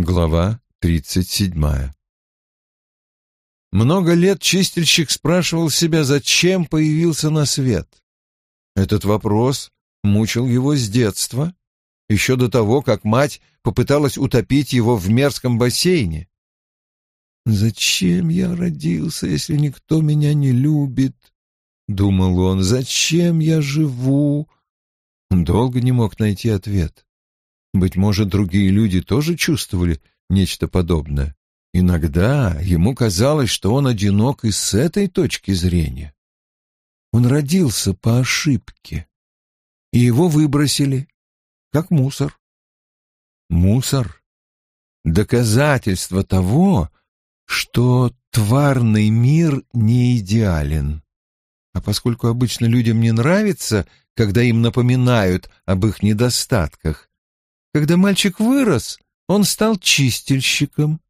Глава тридцать седьмая Много лет чистильщик спрашивал себя, зачем появился на свет. Этот вопрос мучил его с детства, еще до того, как мать попыталась утопить его в мерзком бассейне. «Зачем я родился, если никто меня не любит?» — думал он. «Зачем я живу?» Он долго не мог найти ответ. Быть может, другие люди тоже чувствовали нечто подобное. Иногда ему казалось, что он одинок и с этой точки зрения. Он родился по ошибке, и его выбросили, как мусор. Мусор — доказательство того, что тварный мир не идеален. А поскольку обычно людям не нравится, когда им напоминают об их недостатках, когда мальчик вырос, он стал чистильщиком,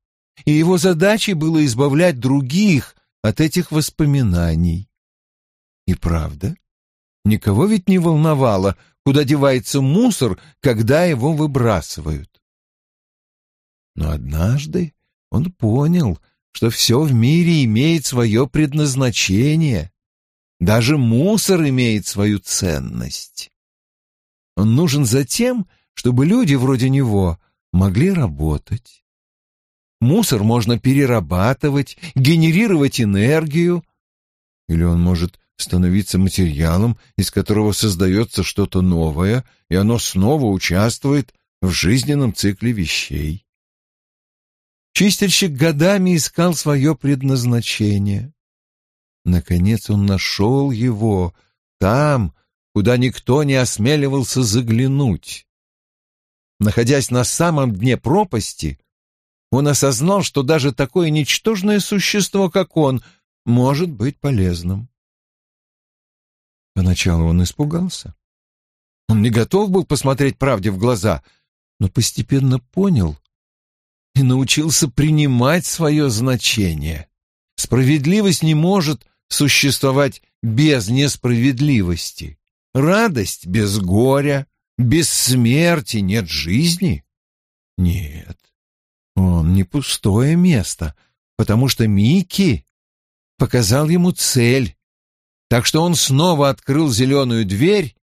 и его задачей было избавлять других от этих воспоминаний. И правда, никого ведь не волновало, куда девается мусор, когда его выбрасывают. Но однажды он понял, что все в мире имеет свое предназначение. Даже мусор имеет свою ценность. Он нужен за тем, чтобы люди вроде него могли работать. Мусор можно перерабатывать, генерировать энергию, или он может становиться материалом, из которого создается что-то новое, и оно снова участвует в жизненном цикле вещей. Чистильщик годами искал свое предназначение. Наконец он нашел его там, куда никто не осмеливался заглянуть. Находясь на самом дне пропасти, он осознал, что даже такое ничтожное существо, как он, может быть полезным. Поначалу он испугался. Он не готов был посмотреть правде в глаза, но постепенно понял и научился принимать свое значение. Справедливость не может существовать без несправедливости. Радость без горя, без смерти нет жизни. Нет, он не пустое место, потому что Микки показал ему цель, так что он снова открыл зеленую дверь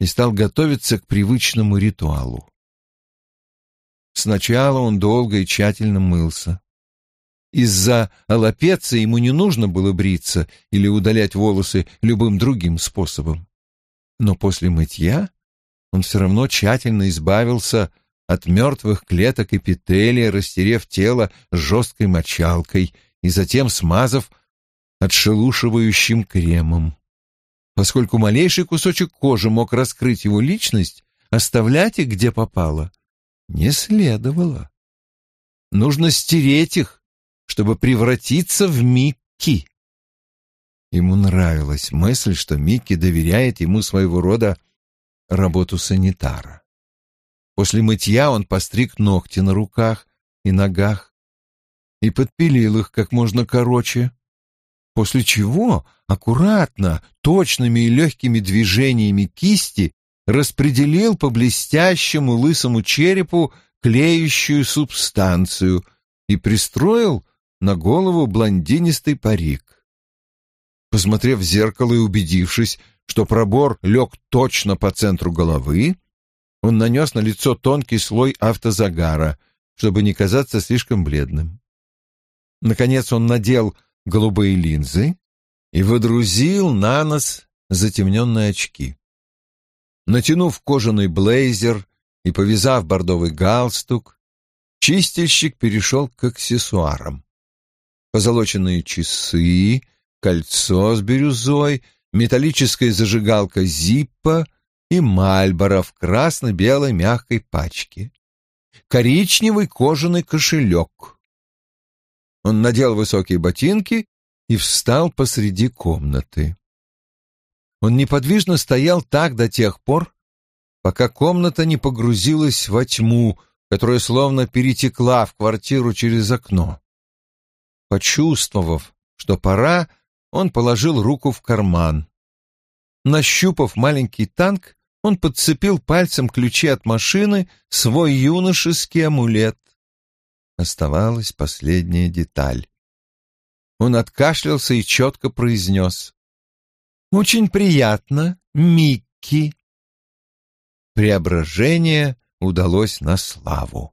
и стал готовиться к привычному ритуалу. Сначала он долго и тщательно мылся. Из-за аллопеции ему не нужно было бриться или удалять волосы любым другим способом. Но после мытья он все равно тщательно избавился от мертвых клеток эпителия, растерев тело жесткой мочалкой и затем смазав отшелушивающим кремом. Поскольку малейший кусочек кожи мог раскрыть его личность, оставлять их где попало не следовало. Нужно стереть их, чтобы превратиться в Микки. Ему нравилась мысль, что Микки доверяет ему своего рода работу санитара. После мытья он постриг ногти на руках и ногах и подпилил их как можно короче, после чего аккуратно, точными и легкими движениями кисти распределил по блестящему лысому черепу клеющую субстанцию и пристроил на голову блондинистый парик. Посмотрев в зеркало и убедившись, что пробор лег точно по центру головы, он нанес на лицо тонкий слой автозагара, чтобы не казаться слишком бледным. Наконец он надел голубые линзы и водрузил на нос затемненные очки. Натянув кожаный блейзер и повязав бордовый галстук, чистильщик перешел к аксессуарам. Позолоченные часы, кольцо с бирюзой, металлическая зажигалка Зиппа и Мальборо в красно-белой мягкой пачке. Коричневый кожаный кошелек. Он надел высокие ботинки и встал посреди комнаты. Он неподвижно стоял так до тех пор, пока комната не погрузилась во тьму, которая словно перетекла в квартиру через окно. Почувствовав, что пора, он положил руку в карман. Нащупав маленький танк, он подцепил пальцем ключи от машины, свой юношеский амулет. Оставалась последняя деталь. Он откашлялся и четко произнес. «Очень приятно, Микки». Преображение удалось на славу.